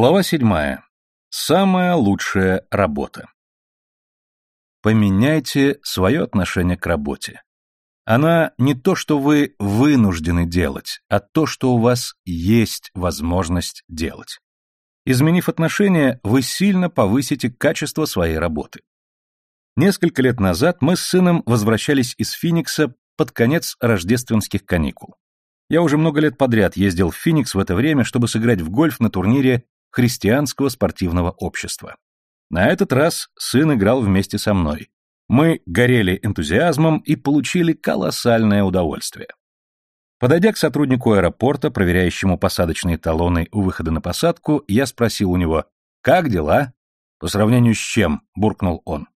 Глава седьмая. Самая лучшая работа. Поменяйте свое отношение к работе. Она не то, что вы вынуждены делать, а то, что у вас есть возможность делать. Изменив отношение, вы сильно повысите качество своей работы. Несколько лет назад мы с сыном возвращались из Финикса под конец рождественских каникул. Я уже много лет подряд ездил в Финикс в это время, чтобы сыграть в гольф на турнире христианского спортивного общества. На этот раз сын играл вместе со мной. Мы горели энтузиазмом и получили колоссальное удовольствие. Подойдя к сотруднику аэропорта, проверяющему посадочные талоны у выхода на посадку, я спросил у него «Как дела?» «По сравнению с чем?» – буркнул он.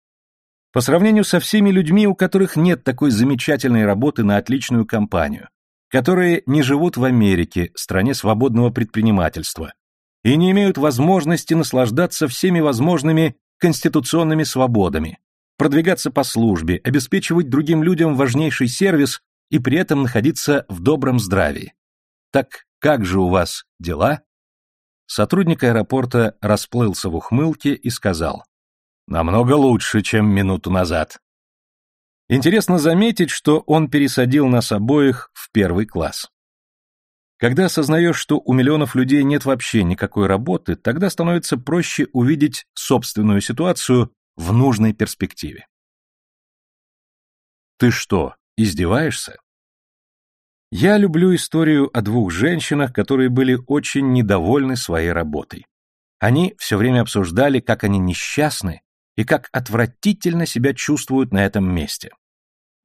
«По сравнению со всеми людьми, у которых нет такой замечательной работы на отличную компанию, которые не живут в Америке, стране свободного предпринимательства, и не имеют возможности наслаждаться всеми возможными конституционными свободами, продвигаться по службе, обеспечивать другим людям важнейший сервис и при этом находиться в добром здравии. Так как же у вас дела? Сотрудник аэропорта расплылся в ухмылке и сказал, «Намного лучше, чем минуту назад». Интересно заметить, что он пересадил нас обоих в первый класс. Когда осознаешь, что у миллионов людей нет вообще никакой работы, тогда становится проще увидеть собственную ситуацию в нужной перспективе. Ты что, издеваешься? Я люблю историю о двух женщинах, которые были очень недовольны своей работой. Они все время обсуждали, как они несчастны и как отвратительно себя чувствуют на этом месте.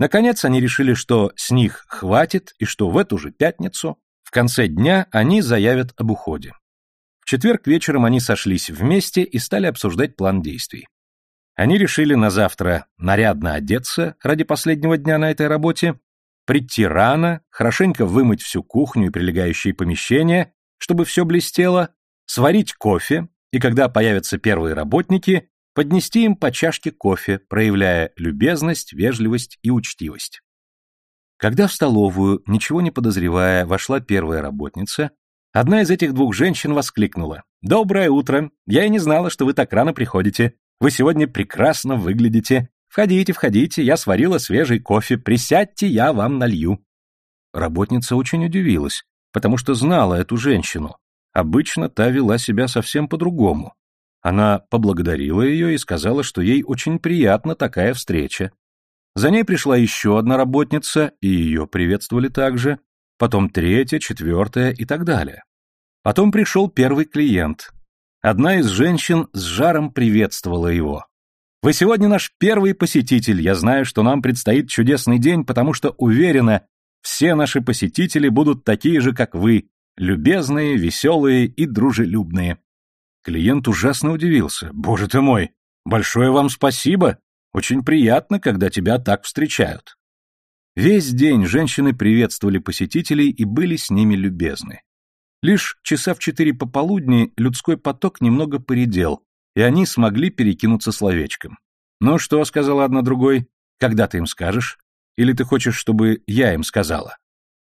Наконец они решили, что с них хватит и что в эту же пятницу в конце дня они заявят об уходе. В четверг вечером они сошлись вместе и стали обсуждать план действий. Они решили на завтра нарядно одеться ради последнего дня на этой работе, прийти рано, хорошенько вымыть всю кухню и прилегающие помещения, чтобы все блестело, сварить кофе, и когда появятся первые работники, поднести им по чашке кофе, проявляя любезность, вежливость и учтивость. Когда в столовую, ничего не подозревая, вошла первая работница, одна из этих двух женщин воскликнула. «Доброе утро! Я и не знала, что вы так рано приходите. Вы сегодня прекрасно выглядите. Входите, входите, я сварила свежий кофе. Присядьте, я вам налью». Работница очень удивилась, потому что знала эту женщину. Обычно та вела себя совсем по-другому. Она поблагодарила ее и сказала, что ей очень приятна такая встреча, за ней пришла еще одна работница, и ее приветствовали также, потом третья, четвертая и так далее. Потом пришел первый клиент. Одна из женщин с жаром приветствовала его. «Вы сегодня наш первый посетитель, я знаю, что нам предстоит чудесный день, потому что уверена, все наши посетители будут такие же, как вы, любезные, веселые и дружелюбные». Клиент ужасно удивился. «Боже ты мой, большое вам спасибо! Очень приятно, когда тебя так встречают. Весь день женщины приветствовали посетителей и были с ними любезны. Лишь часа в четыре пополудни людской поток немного поредел, и они смогли перекинуться словечком. «Ну что», — сказала одна другой, — «когда ты им скажешь? Или ты хочешь, чтобы я им сказала?»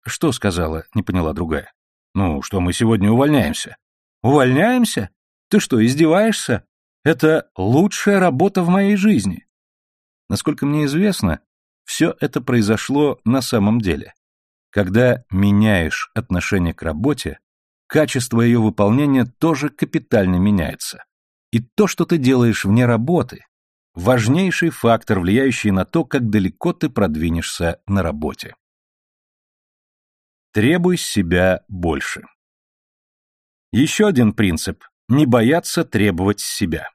«Что сказала?» — не поняла другая. «Ну, что мы сегодня увольняемся». «Увольняемся? Ты что, издеваешься? Это лучшая работа в моей жизни. Насколько мне известно, все это произошло на самом деле. Когда меняешь отношение к работе, качество ее выполнения тоже капитально меняется. И то, что ты делаешь вне работы, важнейший фактор, влияющий на то, как далеко ты продвинешься на работе. Требуй себя больше. Еще один принцип – не бояться требовать себя.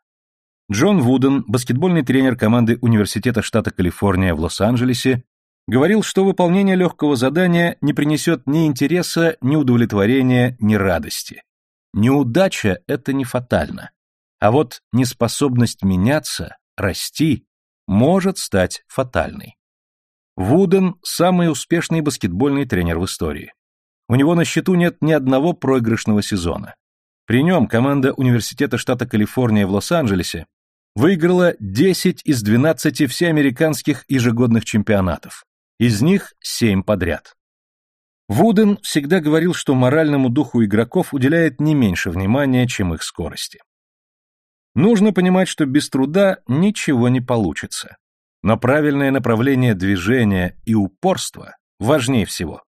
Джон Вуден, баскетбольный тренер команды Университета штата Калифорния в Лос-Анджелесе, говорил, что выполнение легкого задания не принесет ни интереса, ни удовлетворения, ни радости. Неудача – это не фатально. А вот неспособность меняться, расти, может стать фатальной. Вуден – самый успешный баскетбольный тренер в истории. У него на счету нет ни одного проигрышного сезона. При нем команда Университета штата Калифорния в Лос-Анджелесе выиграла 10 из 12 всеамериканских ежегодных чемпионатов, из них 7 подряд. Вуден всегда говорил, что моральному духу игроков уделяет не меньше внимания, чем их скорости. Нужно понимать, что без труда ничего не получится. Но правильное направление движения и упорство важнее всего.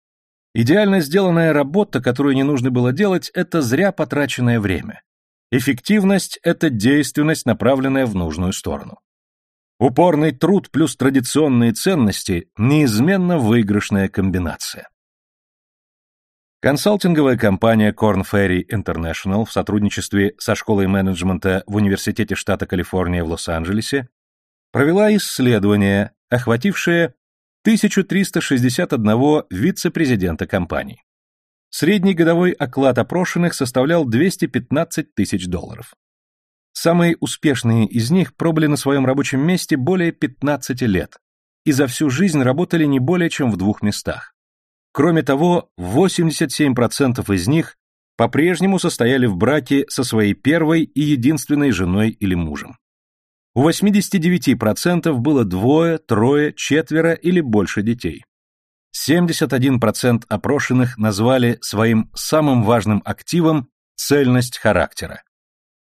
Идеально сделанная работа, которую не нужно было делать, это зря потраченное время. Эффективность – это действенность, направленная в нужную сторону. Упорный труд плюс традиционные ценности – неизменно выигрышная комбинация. Консалтинговая компания Korn Ferry International в сотрудничестве со школой менеджмента в Университете штата Калифорния в Лос-Анджелесе провела исследование, охватившее 1361 вице-президента компании. Средний годовой оклад опрошенных составлял 215 тысяч долларов. Самые успешные из них пробыли на своем рабочем месте более 15 лет и за всю жизнь работали не более чем в двух местах. Кроме того, 87% из них по-прежнему состояли в браке со своей первой и единственной женой или мужем. У 89% было двое, трое, четверо или больше детей. 71% опрошенных назвали своим самым важным активом цельность характера.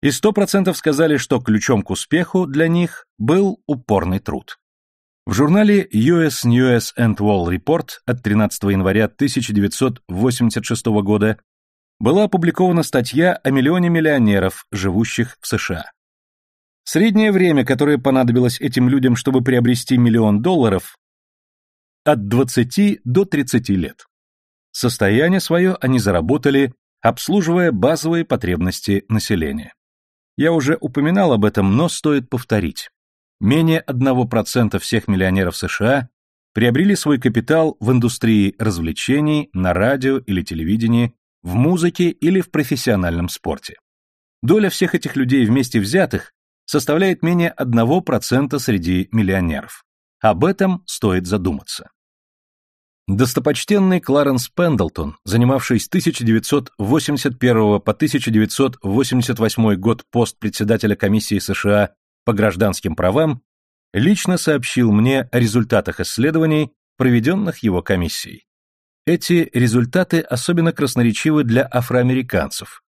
И 100% сказали, что ключом к успеху для них был упорный труд. В журнале US News and Wall Report от 13 января 1986 года была опубликована статья о миллионе миллионеров, живущих в США. Среднее время, которое понадобилось этим людям, чтобы приобрести миллион долларов, от 20 до 30 лет. Состояние свое они заработали, обслуживая базовые потребности населения. Я уже упоминал об этом, но стоит повторить. Менее 1% всех миллионеров США приобрели свой капитал в индустрии развлечений, на радио или телевидении, в музыке или в профессиональном спорте. Доля всех этих людей вместе взятых составляет менее 1% среди миллионеров. Об этом стоит задуматься. Достопочтенный Кларенс Пендлтон, занимавший с 1981 по 1988 год пост председателя комиссии США по гражданским правам, лично сообщил мне о результатах исследований, проведенных его комиссией. Эти результаты особенно красноречивы для афроамериканцев,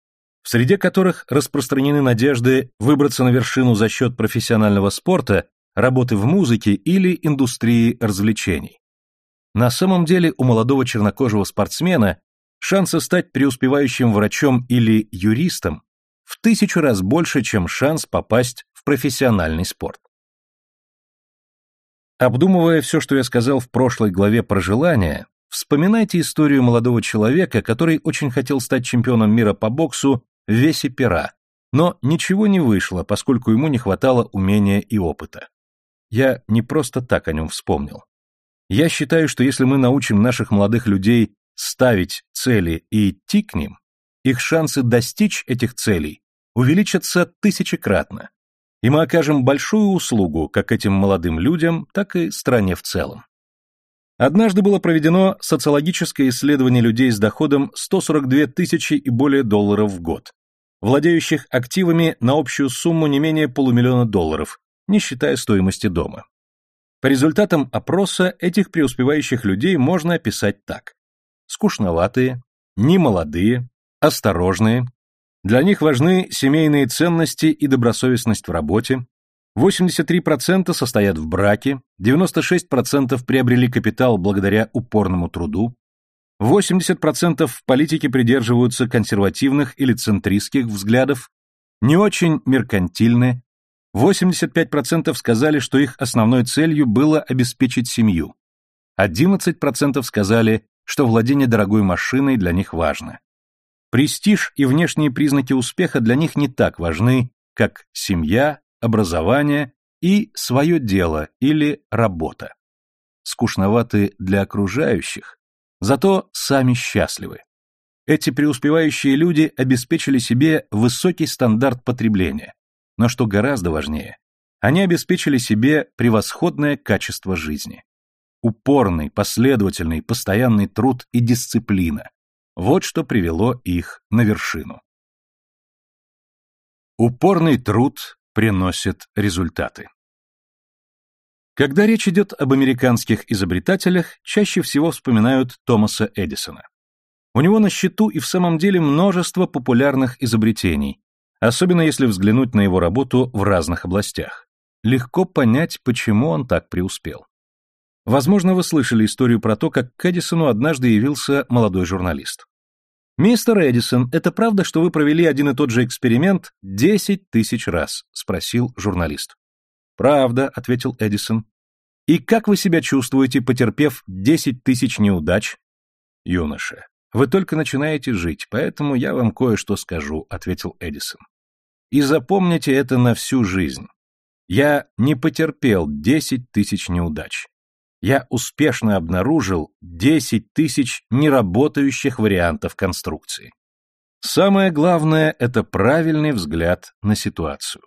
в среде которых распространены надежды выбраться на вершину за счет профессионального спорта, работы в музыке или индустрии развлечений. На самом деле у молодого чернокожего спортсмена шансы стать преуспевающим врачом или юристом в тысячу раз больше, чем шанс попасть в профессиональный спорт. Обдумывая все, что я сказал в прошлой главе про желание, вспоминайте историю молодого человека, который очень хотел стать чемпионом мира по боксу в весе пера, но ничего не вышло, поскольку ему не хватало умения и опыта. Я не просто так о нем вспомнил. Я считаю, что если мы научим наших молодых людей ставить цели и идти к ним, их шансы достичь этих целей увеличатся тысячекратно, и мы окажем большую услугу как этим молодым людям, так и стране в целом. Однажды было проведено социологическое исследование людей с доходом 142 тысячи и более долларов в год, владеющих активами на общую сумму не менее полумиллиона долларов, не считая стоимости дома. По результатам опроса этих преуспевающих людей можно описать так. Скучноватые, немолодые, осторожные, для них важны семейные ценности и добросовестность в работе, 83% состоят в браке, 96% приобрели капитал благодаря упорному труду, 80% в политике придерживаются консервативных или центристских взглядов, не очень меркантильны, 85% сказали, что их основной целью было обеспечить семью, 11% сказали, что владение дорогой машиной для них важно. Престиж и внешние признаки успеха для них не так важны, как семья, образование и свое дело или работа. Скучноваты для окружающих, Зато сами счастливы. Эти преуспевающие люди обеспечили себе высокий стандарт потребления, но что гораздо важнее, они обеспечили себе превосходное качество жизни. Упорный, последовательный, постоянный труд и дисциплина. Вот что привело их на вершину. Упорный труд приносит результаты. Когда речь идет об американских изобретателях, чаще всего вспоминают Томаса Эдисона. У него на счету и в самом деле множество популярных изобретений, особенно если взглянуть на его работу в разных областях. Легко понять, почему он так преуспел. Возможно, вы слышали историю про то, как к Эдисону однажды явился молодой журналист. «Мистер Эдисон, это правда, что вы провели один и тот же эксперимент десять тысяч раз?» — спросил журналист. «Правда», — ответил Эдисон. «И как вы себя чувствуете, потерпев десять тысяч неудач?» «Юноша, вы только начинаете жить, поэтому я вам кое-что скажу», — ответил Эдисон. «И запомните это на всю жизнь. Я не потерпел десять тысяч неудач я успешно обнаружил 10 тысяч неработающих вариантов конструкции. Самое главное – это правильный взгляд на ситуацию.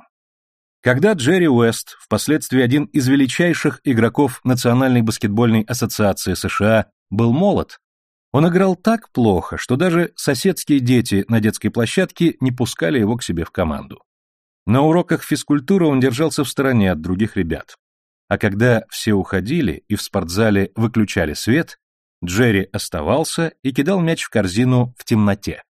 Когда Джерри Уэст, впоследствии один из величайших игроков Национальной баскетбольной ассоциации США, был молод, он играл так плохо, что даже соседские дети на детской площадке не пускали его к себе в команду. На уроках физкультуры он держался в стороне от других ребят. А когда все уходили и в спортзале выключали свет, Джерри оставался и кидал мяч в корзину в темноте.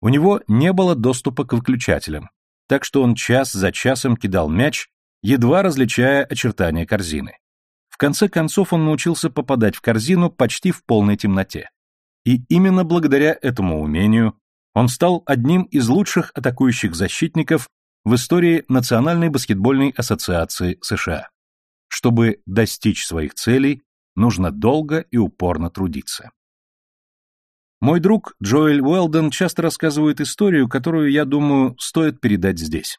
У него не было доступа к выключателям, так что он час за часом кидал мяч, едва различая очертания корзины. В конце концов он научился попадать в корзину почти в полной темноте. И именно благодаря этому умению он стал одним из лучших атакующих защитников в истории Национальной баскетбольной ассоциации США. Чтобы достичь своих целей, нужно долго и упорно трудиться. Мой друг Джоэль Уэлден часто рассказывает историю, которую, я думаю, стоит передать здесь.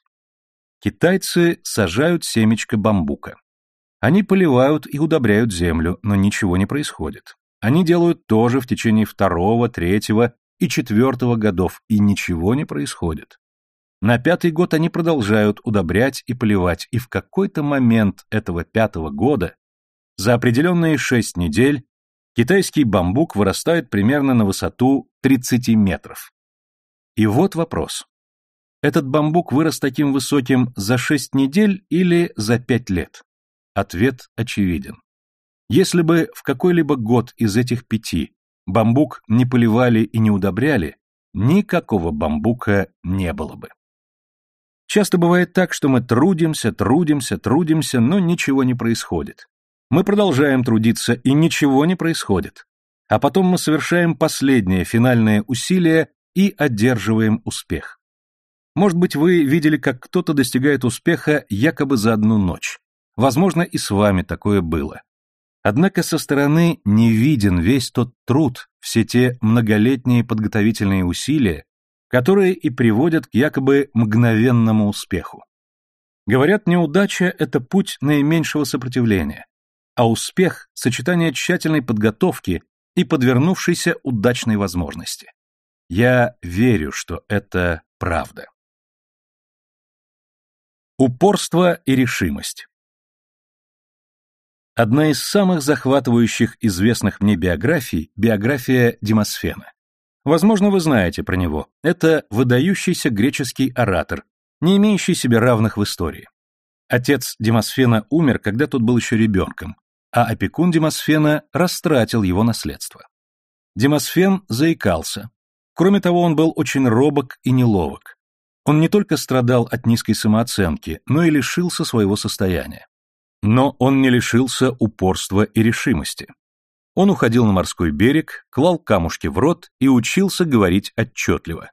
Китайцы сажают семечко бамбука. Они поливают и удобряют землю, но ничего не происходит. Они делают то же в течение второго, третьего и четвертого годов, и ничего не происходит. На пятый год они продолжают удобрять и поливать, и в какой-то момент этого пятого года, за определенные шесть недель, китайский бамбук вырастает примерно на высоту 30 метров. И вот вопрос. Этот бамбук вырос таким высоким за шесть недель или за пять лет? Ответ очевиден. Если бы в какой-либо год из этих пяти бамбук не поливали и не удобряли, никакого бамбука не было бы. Часто бывает так, что мы трудимся, трудимся, трудимся, но ничего не происходит. Мы продолжаем трудиться, и ничего не происходит. А потом мы совершаем последнее финальное усилие и одерживаем успех. Может быть, вы видели, как кто-то достигает успеха якобы за одну ночь. Возможно, и с вами такое было. Однако со стороны не виден весь тот труд, все те многолетние подготовительные усилия, которые и приводят к якобы мгновенному успеху. Говорят, неудача – это путь наименьшего сопротивления, а успех – сочетание тщательной подготовки и подвернувшейся удачной возможности. Я верю, что это правда. Упорство и решимость Одна из самых захватывающих известных мне биографий – биография Демосфена. Возможно, вы знаете про него. Это выдающийся греческий оратор, не имеющий себе равных в истории. Отец Демосфена умер, когда тот был еще ребенком, а опекун Демосфена растратил его наследство. Демосфен заикался. Кроме того, он был очень робок и неловок. Он не только страдал от низкой самооценки, но и лишился своего состояния. Но он не лишился упорства и решимости. Он уходил на морской берег, клал камушки в рот и учился говорить отчетливо.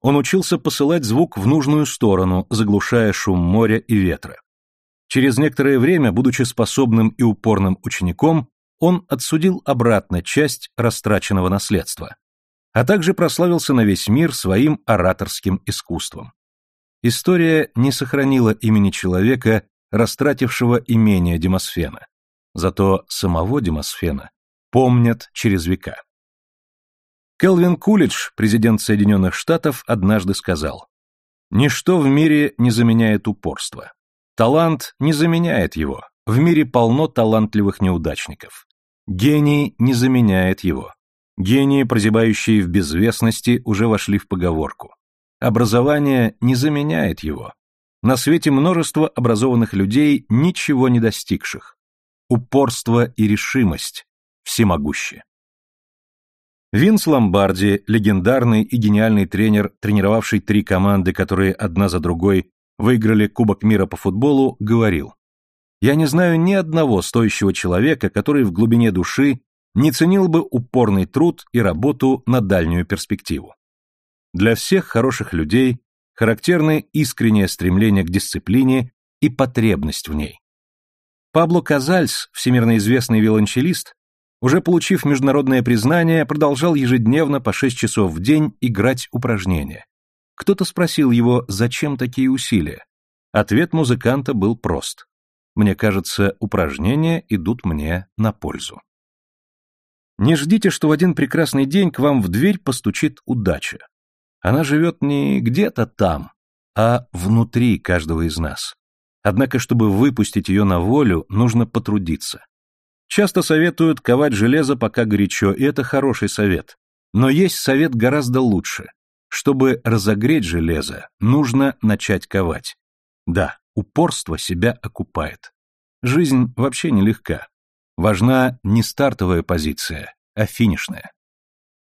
Он учился посылать звук в нужную сторону, заглушая шум моря и ветра. Через некоторое время, будучи способным и упорным учеником, он отсудил обратно часть растраченного наследства, а также прославился на весь мир своим ораторским искусством. История не сохранила имени человека, растратившего имение Демосфена. Зато самого Демосфена помнят через века. Келвин Кулидж, президент Соединенных Штатов, однажды сказал, «Ничто в мире не заменяет упорство. Талант не заменяет его. В мире полно талантливых неудачников. Гений не заменяет его. Гении, прозябающие в безвестности, уже вошли в поговорку. Образование не заменяет его. На свете множество образованных людей, ничего не достигших. Упорство и решимость всемогущие. Винс Ломбарди, легендарный и гениальный тренер, тренировавший три команды, которые одна за другой выиграли Кубок мира по футболу, говорил, «Я не знаю ни одного стоящего человека, который в глубине души не ценил бы упорный труд и работу на дальнюю перспективу. Для всех хороших людей характерны искреннее стремление к дисциплине и потребность в ней. Пабло Казальс, всемирно известный виолончелист, уже получив международное признание, продолжал ежедневно по 6 часов в день играть упражнения. Кто-то спросил его, зачем такие усилия. Ответ музыканта был прост. Мне кажется, упражнения идут мне на пользу. Не ждите, что в один прекрасный день к вам в дверь постучит удача. Она живет не где-то там, а внутри каждого из нас. Однако, чтобы выпустить ее на волю, нужно потрудиться. Часто советуют ковать железо пока горячо, и это хороший совет. Но есть совет гораздо лучше. Чтобы разогреть железо, нужно начать ковать. Да, упорство себя окупает. Жизнь вообще нелегка. Важна не стартовая позиция, а финишная.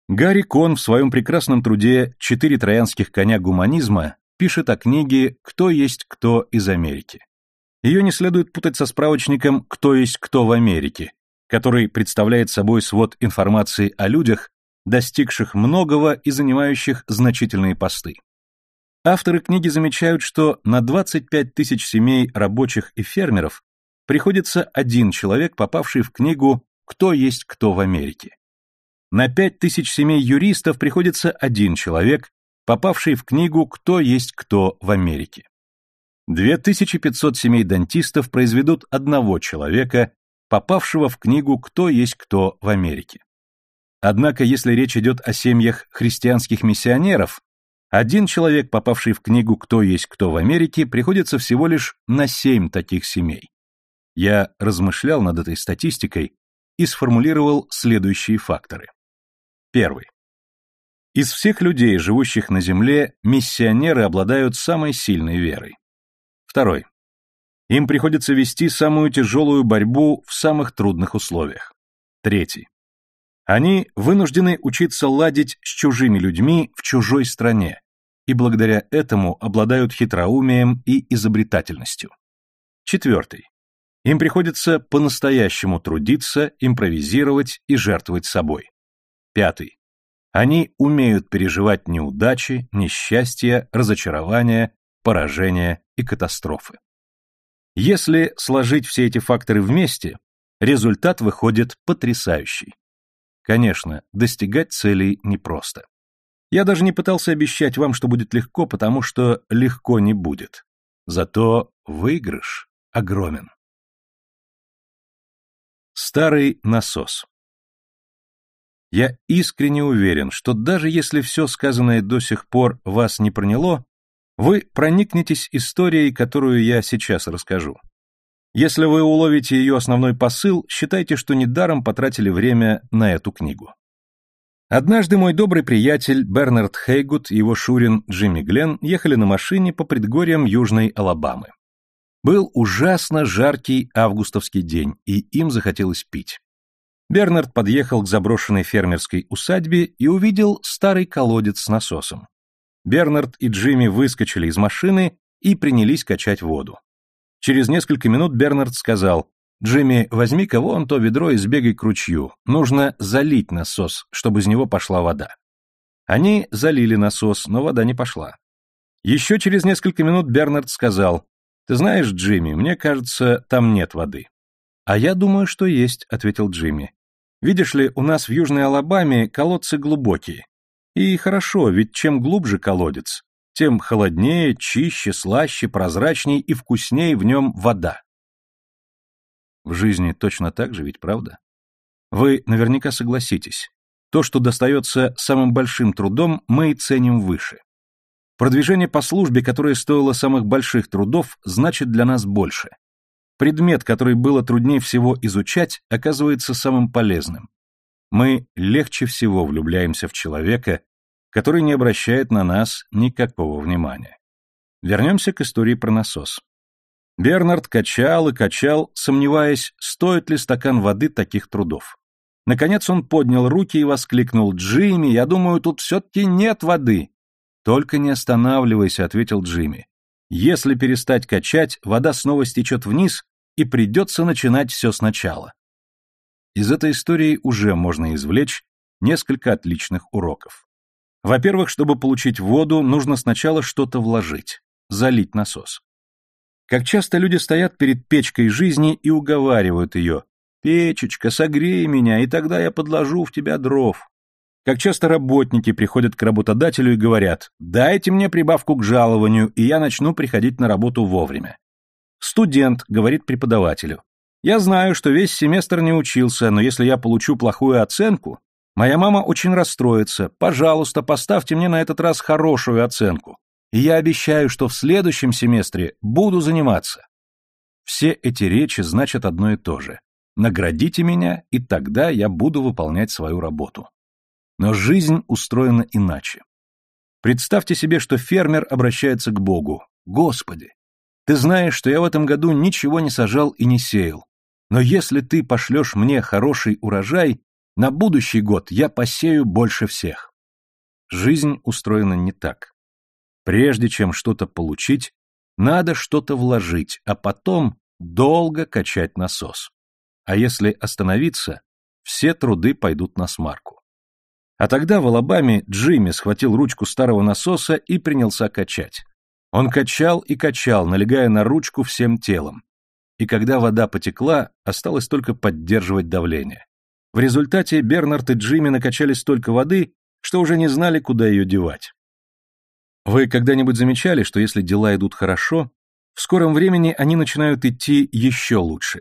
Гарри Кон в своем прекрасном труде «Четыре троянских коня гуманизма» пишет о книге «Кто есть кто из Америки». Ее не следует путать со справочником «Кто есть кто в Америке», который представляет собой свод информации о людях, достигших многого и занимающих значительные посты. Авторы книги замечают, что на 25 тысяч семей рабочих и фермеров приходится один человек, попавший в книгу «Кто есть кто в Америке». На пять тысяч семей юристов приходится один человек, попавший в книгу «Кто есть кто в Америке». 2500 семей дантистов произведут одного человека, попавшего в книгу «Кто есть кто в Америке». Однако, если речь идет о семьях христианских миссионеров, один человек, попавший в книгу «Кто есть кто в Америке», приходится всего лишь на семь таких семей. Я размышлял над этой статистикой и сформулировал следующие факторы. Первый. Из всех людей, живущих на Земле, миссионеры обладают самой сильной верой. Второй. Им приходится вести самую тяжелую борьбу в самых трудных условиях. Третий. Они вынуждены учиться ладить с чужими людьми в чужой стране, и благодаря этому обладают хитроумием и изобретательностью. Четвертый. Им приходится по-настоящему трудиться, импровизировать и жертвовать собой. Пятый. Они умеют переживать неудачи, несчастья, разочарования, поражения и катастрофы. Если сложить все эти факторы вместе, результат выходит потрясающий. Конечно, достигать целей непросто. Я даже не пытался обещать вам, что будет легко, потому что легко не будет. Зато выигрыш огромен. Старый насос я искренне уверен, что даже если все сказанное до сих пор вас не проняло, вы проникнетесь историей, которую я сейчас расскажу. Если вы уловите ее основной посыл, считайте, что недаром потратили время на эту книгу. Однажды мой добрый приятель Бернард Хейгут и его шурин Джимми Глен ехали на машине по предгорьям Южной Алабамы. Был ужасно жаркий августовский день, и им захотелось пить. Бернард подъехал к заброшенной фермерской усадьбе и увидел старый колодец с насосом. Бернард и Джимми выскочили из машины и принялись качать воду. Через несколько минут Бернард сказал, «Джимми, возьми-ка вон то ведро и сбегай к ручью. Нужно залить насос, чтобы из него пошла вода». Они залили насос, но вода не пошла. Еще через несколько минут Бернард сказал, «Ты знаешь, Джимми, мне кажется, там нет воды». «А я думаю, что есть», — ответил Джимми. Видишь ли, у нас в Южной Алабаме колодцы глубокие. И хорошо, ведь чем глубже колодец, тем холоднее, чище, слаще, прозрачней и вкуснее в нем вода. В жизни точно так же, ведь правда? Вы наверняка согласитесь. То, что достается самым большим трудом, мы и ценим выше. Продвижение по службе, которое стоило самых больших трудов, значит для нас больше. Предмет, который было труднее всего изучать, оказывается самым полезным. Мы легче всего влюбляемся в человека, который не обращает на нас никакого внимания. Вернемся к истории про насос. Бернард качал и качал, сомневаясь, стоит ли стакан воды таких трудов. Наконец он поднял руки и воскликнул «Джимми, я думаю, тут все-таки нет воды». «Только не останавливайся», — ответил Джимми. «Если перестать качать, вода снова стечет вниз, и придется начинать все сначала». Из этой истории уже можно извлечь несколько отличных уроков. Во-первых, чтобы получить воду, нужно сначала что-то вложить, залить насос. Как часто люди стоят перед печкой жизни и уговаривают ее «Печечка, согрей меня, и тогда я подложу в тебя дров». Как часто работники приходят к работодателю и говорят «Дайте мне прибавку к жалованию, и я начну приходить на работу вовремя». Студент говорит преподавателю «Я знаю, что весь семестр не учился, но если я получу плохую оценку, Моя мама очень расстроится. Пожалуйста, поставьте мне на этот раз хорошую оценку. И я обещаю, что в следующем семестре буду заниматься. Все эти речи значат одно и то же. Наградите меня, и тогда я буду выполнять свою работу. Но жизнь устроена иначе. Представьте себе, что фермер обращается к Богу. Господи, ты знаешь, что я в этом году ничего не сажал и не сеял. Но если ты пошлешь мне хороший урожай, на будущий год я посею больше всех. Жизнь устроена не так. Прежде чем что-то получить, надо что-то вложить, а потом долго качать насос. А если остановиться, все труды пойдут на смарку. А тогда в Алабаме Джимми схватил ручку старого насоса и принялся качать. Он качал и качал, налегая на ручку всем телом. И когда вода потекла, осталось только поддерживать давление. В результате Бернард и Джимми накачали столько воды, что уже не знали, куда ее девать. Вы когда-нибудь замечали, что если дела идут хорошо, в скором времени они начинают идти еще лучше?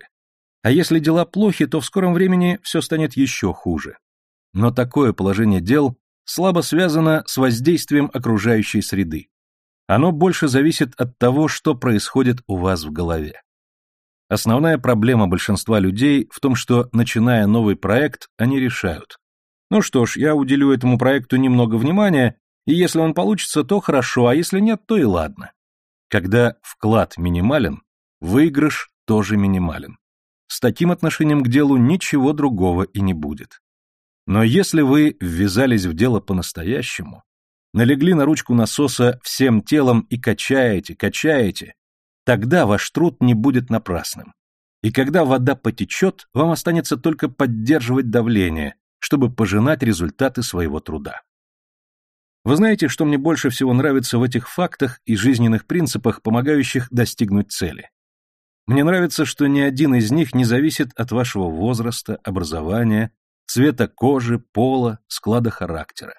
А если дела плохи, то в скором времени все станет еще хуже. Но такое положение дел слабо связано с воздействием окружающей среды. Оно больше зависит от того, что происходит у вас в голове. Основная проблема большинства людей в том, что, начиная новый проект, они решают. Ну что ж, я уделю этому проекту немного внимания, и если он получится, то хорошо, а если нет, то и ладно. Когда вклад минимален, выигрыш тоже минимален. С таким отношением к делу ничего другого и не будет. Но если вы ввязались в дело по-настоящему, налегли на ручку насоса всем телом и качаете, качаете, Тогда ваш труд не будет напрасным. И когда вода потечет, вам останется только поддерживать давление, чтобы пожинать результаты своего труда. Вы знаете, что мне больше всего нравится в этих фактах и жизненных принципах, помогающих достигнуть цели? Мне нравится, что ни один из них не зависит от вашего возраста, образования, цвета кожи, пола, склада характера.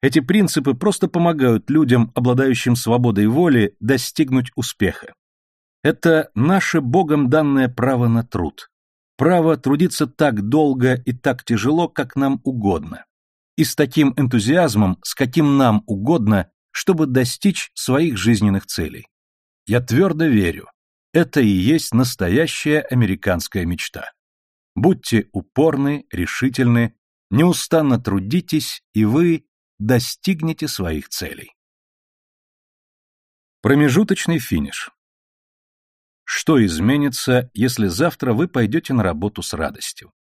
Эти принципы просто помогают людям, обладающим свободой воли, достигнуть успеха. Это наше Богом данное право на труд. Право трудиться так долго и так тяжело, как нам угодно. И с таким энтузиазмом, с каким нам угодно, чтобы достичь своих жизненных целей. Я твердо верю, это и есть настоящая американская мечта. Будьте упорны, решительны, неустанно трудитесь, и вы достигнете своих целей. Промежуточный финиш. Что изменится, если завтра вы пойдете на работу с радостью?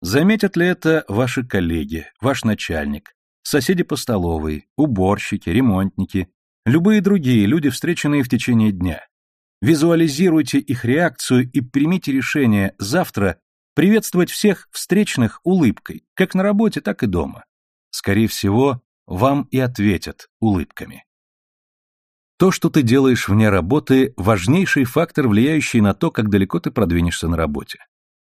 Заметят ли это ваши коллеги, ваш начальник, соседи по столовой, уборщики, ремонтники, любые другие люди, встреченные в течение дня? Визуализируйте их реакцию и примите решение завтра приветствовать всех встречных улыбкой, как на работе, так и дома. Скорее всего, вам и ответят улыбками. То, что ты делаешь вне работы, важнейший фактор, влияющий на то, как далеко ты продвинешься на работе.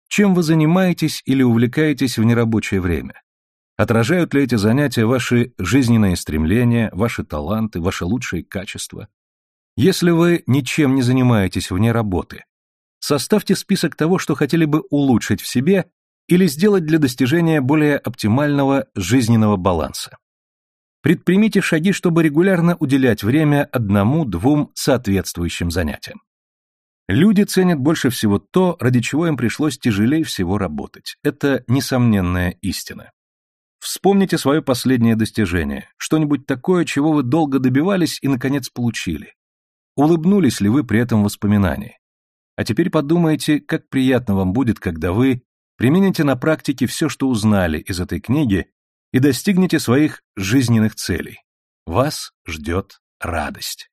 Чем вы занимаетесь или увлекаетесь в нерабочее время? Отражают ли эти занятия ваши жизненные стремления, ваши таланты, ваши лучшие качества? Если вы ничем не занимаетесь вне работы, составьте список того, что хотели бы улучшить в себе или сделать для достижения более оптимального жизненного баланса. Предпримите шаги, чтобы регулярно уделять время одному-двум соответствующим занятиям. Люди ценят больше всего то, ради чего им пришлось тяжелее всего работать. Это несомненная истина. Вспомните свое последнее достижение, что-нибудь такое, чего вы долго добивались и, наконец, получили. Улыбнулись ли вы при этом воспоминании? А теперь подумайте, как приятно вам будет, когда вы Примените на практике все, что узнали из этой книги, и достигнете своих жизненных целей. Вас ждет радость.